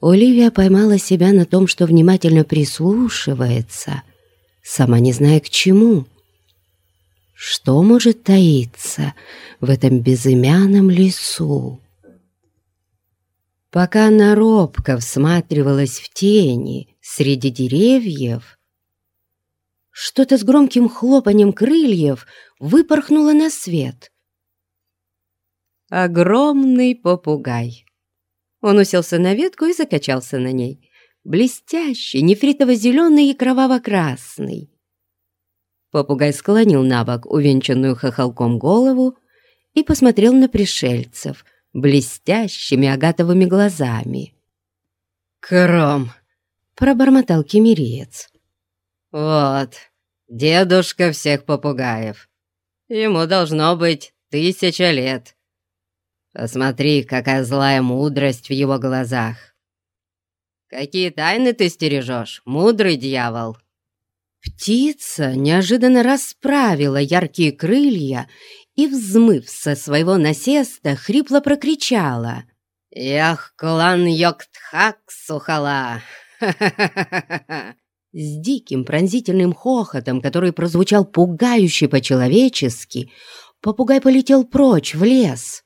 Оливия поймала себя на том, что внимательно прислушивается, сама не зная к чему. Что может таиться в этом безымянном лесу? Пока она робко всматривалась в тени среди деревьев, что-то с громким хлопанием крыльев выпорхнуло на свет. Огромный попугай. Он уселся на ветку и закачался на ней. Блестящий, нефритово-зеленый и кроваво-красный. Попугай склонил на бок увенчанную хохолком голову и посмотрел на пришельцев блестящими агатовыми глазами. «Кром!» — пробормотал кемериец. «Вот, дедушка всех попугаев. Ему должно быть тысяча лет. Посмотри, какая злая мудрость в его глазах. Какие тайны ты стережешь, мудрый дьявол?» Птица неожиданно расправила яркие крылья и, взмыв со своего насеста, хрипло прокричала. «Ях, клан Йоктхак, сухала! С диким пронзительным хохотом, который прозвучал пугающе по-человечески, попугай полетел прочь в лес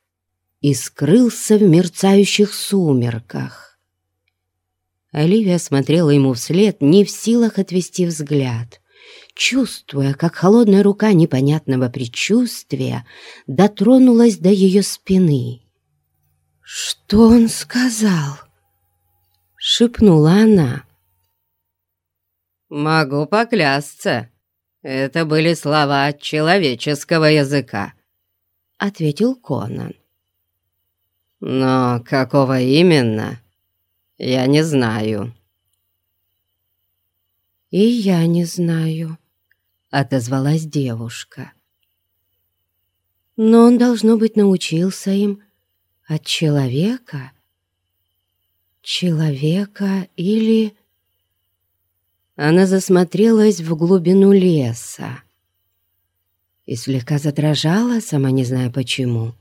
и скрылся в мерцающих сумерках. Оливия смотрела ему вслед, не в силах отвести взгляд, чувствуя, как холодная рука непонятного предчувствия дотронулась до ее спины. «Что он сказал?» — шепнула она. «Могу поклясться, это были слова человеческого языка», — ответил Конан. Но какого именно, я не знаю. «И я не знаю», — отозвалась девушка. «Но он, должно быть, научился им от человека. Человека или...» Она засмотрелась в глубину леса и слегка задрожала, сама не зная почему.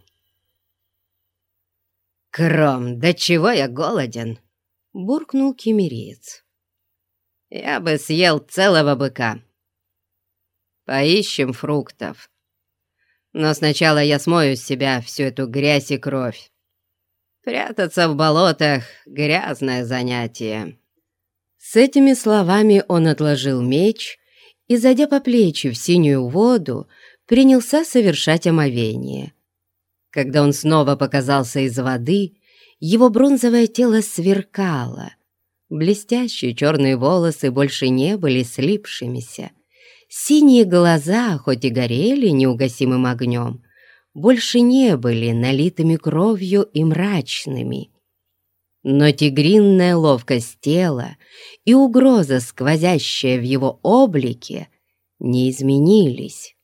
«Кром, да чего я голоден!» — буркнул кемериец. «Я бы съел целого быка. Поищем фруктов. Но сначала я смою с себя всю эту грязь и кровь. Прятаться в болотах — грязное занятие». С этими словами он отложил меч и, зайдя по плечи в синюю воду, принялся совершать омовение — когда он снова показался из воды, его бронзовое тело сверкало. Блестящие черные волосы больше не были слипшимися. Синие глаза, хоть и горели неугасимым огнем, больше не были налитыми кровью и мрачными. Но тигринная ловкость тела и угроза, сквозящая в его облике, не изменились.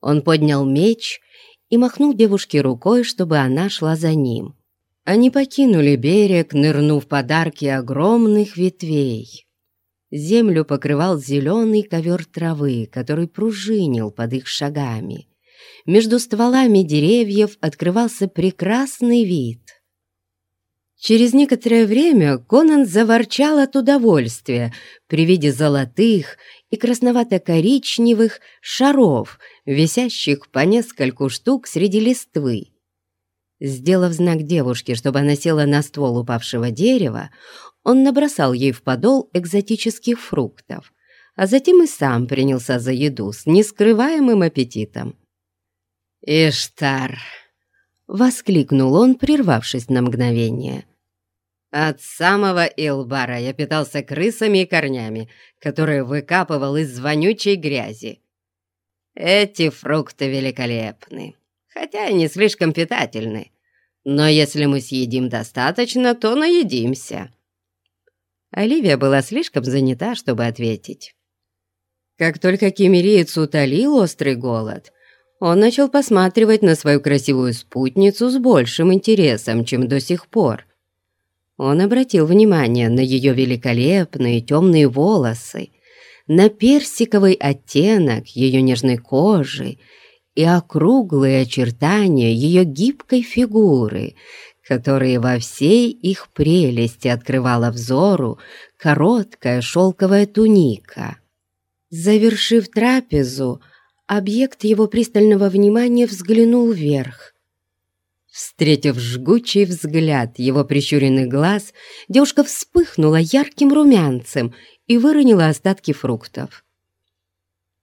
Он поднял меч и махнул девушке рукой, чтобы она шла за ним. Они покинули берег, нырнув под арки огромных ветвей. Землю покрывал зеленый ковер травы, который пружинил под их шагами. Между стволами деревьев открывался прекрасный вид. Через некоторое время Конан заворчал от удовольствия при виде золотых и красновато-коричневых шаров, висящих по нескольку штук среди листвы. Сделав знак девушке, чтобы она села на ствол упавшего дерева, он набросал ей в подол экзотических фруктов, а затем и сам принялся за еду с нескрываемым аппетитом. «Иштар!» — воскликнул он, прервавшись на мгновение — от самого Илбара я питался крысами и корнями, которые выкапывал из вонючей грязи. Эти фрукты великолепны, хотя и не слишком питательны. Но если мы съедим достаточно, то наедимся». Оливия была слишком занята, чтобы ответить. Как только кемериец утолил острый голод, он начал посматривать на свою красивую спутницу с большим интересом, чем до сих пор. Он обратил внимание на ее великолепные темные волосы, на персиковый оттенок ее нежной кожи и округлые очертания ее гибкой фигуры, которые во всей их прелести открывала взору короткая шелковая туника. Завершив трапезу, объект его пристального внимания взглянул вверх. Встретив жгучий взгляд его прищуренных глаз, девушка вспыхнула ярким румянцем и выронила остатки фруктов.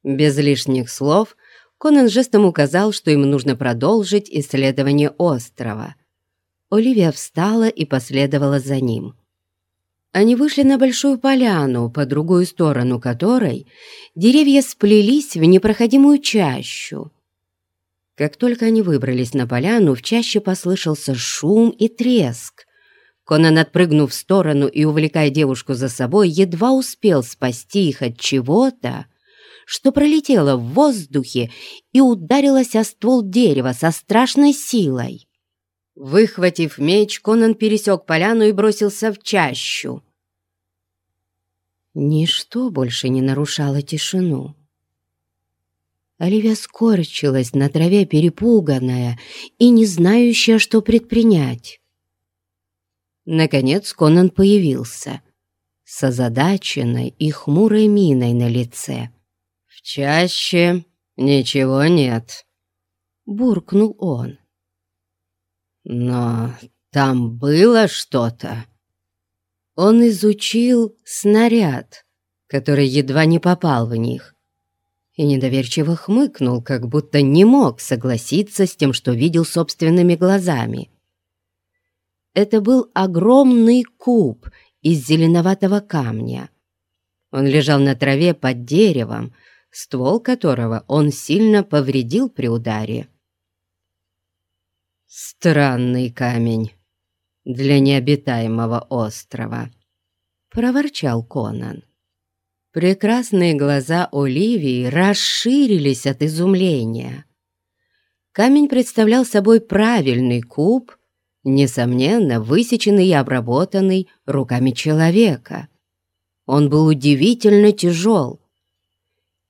Без лишних слов Конан жестом указал, что им нужно продолжить исследование острова. Оливия встала и последовала за ним. Они вышли на большую поляну, по другую сторону которой деревья сплелись в непроходимую чащу. Как только они выбрались на поляну, в чаще послышался шум и треск. Конан, отпрыгнув в сторону и увлекая девушку за собой, едва успел спасти их от чего-то, что пролетело в воздухе и ударилось о ствол дерева со страшной силой. Выхватив меч, Конан пересек поляну и бросился в чащу. Ничто больше не нарушало тишину. Оливия скорчилась на траве, перепуганная и не знающая, что предпринять. Наконец Конан появился с озадаченной и хмурой миной на лице. «В чаще ничего нет», — буркнул он. Но там было что-то. Он изучил снаряд, который едва не попал в них, и недоверчиво хмыкнул, как будто не мог согласиться с тем, что видел собственными глазами. Это был огромный куб из зеленоватого камня. Он лежал на траве под деревом, ствол которого он сильно повредил при ударе. «Странный камень для необитаемого острова», — проворчал Конан. Прекрасные глаза Оливии расширились от изумления. Камень представлял собой правильный куб, несомненно, высеченный и обработанный руками человека. Он был удивительно тяжел.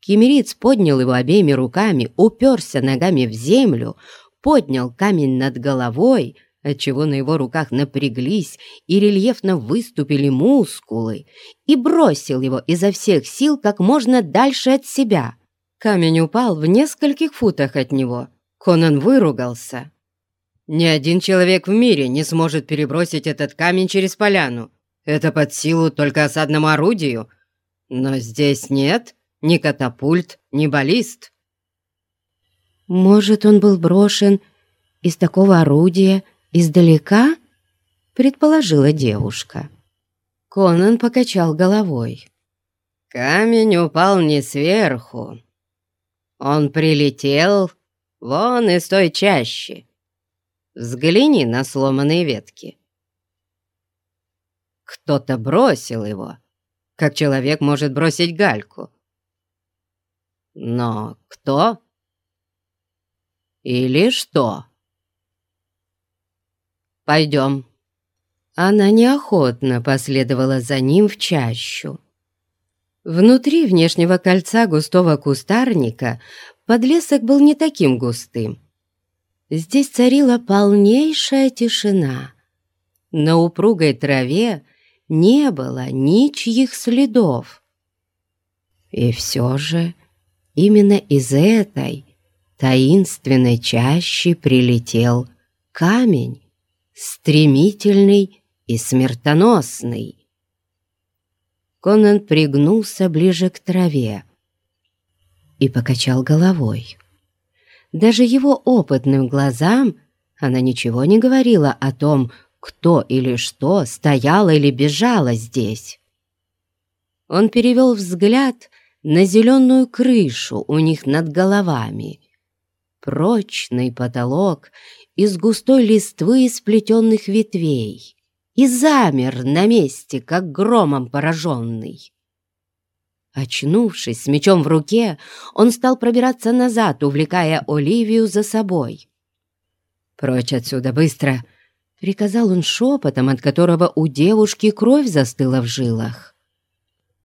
Кемериц поднял его обеими руками, уперся ногами в землю, поднял камень над головой, отчего на его руках напряглись и рельефно выступили мускулы, и бросил его изо всех сил как можно дальше от себя. Камень упал в нескольких футах от него. Конан выругался. «Ни один человек в мире не сможет перебросить этот камень через поляну. Это под силу только осадному орудию. Но здесь нет ни катапульт, ни баллист». Может, он был брошен из такого орудия издалека? Предположила девушка. Конан покачал головой. Камень упал не сверху. Он прилетел вон из той чащи. Взгляни на сломанные ветки. Кто-то бросил его, как человек может бросить гальку. Но кто? Или что? Пойдем». Она неохотно последовала за ним в чащу. Внутри внешнего кольца густого кустарника подлесок был не таким густым. Здесь царила полнейшая тишина. На упругой траве не было ничьих следов. И все же именно из этой таинственной чащи прилетел камень, стремительный и смертоносный. Конан пригнулся ближе к траве и покачал головой. Даже его опытным глазам она ничего не говорила о том, кто или что стояло или бежало здесь. Он перевел взгляд на зеленую крышу у них над головами прочный потолок из густой листвы и сплетенных ветвей и замер на месте, как громом пораженный. Очнувшись с мечом в руке, он стал пробираться назад, увлекая Оливию за собой. «Прочь отсюда, быстро!» — приказал он шепотом, от которого у девушки кровь застыла в жилах.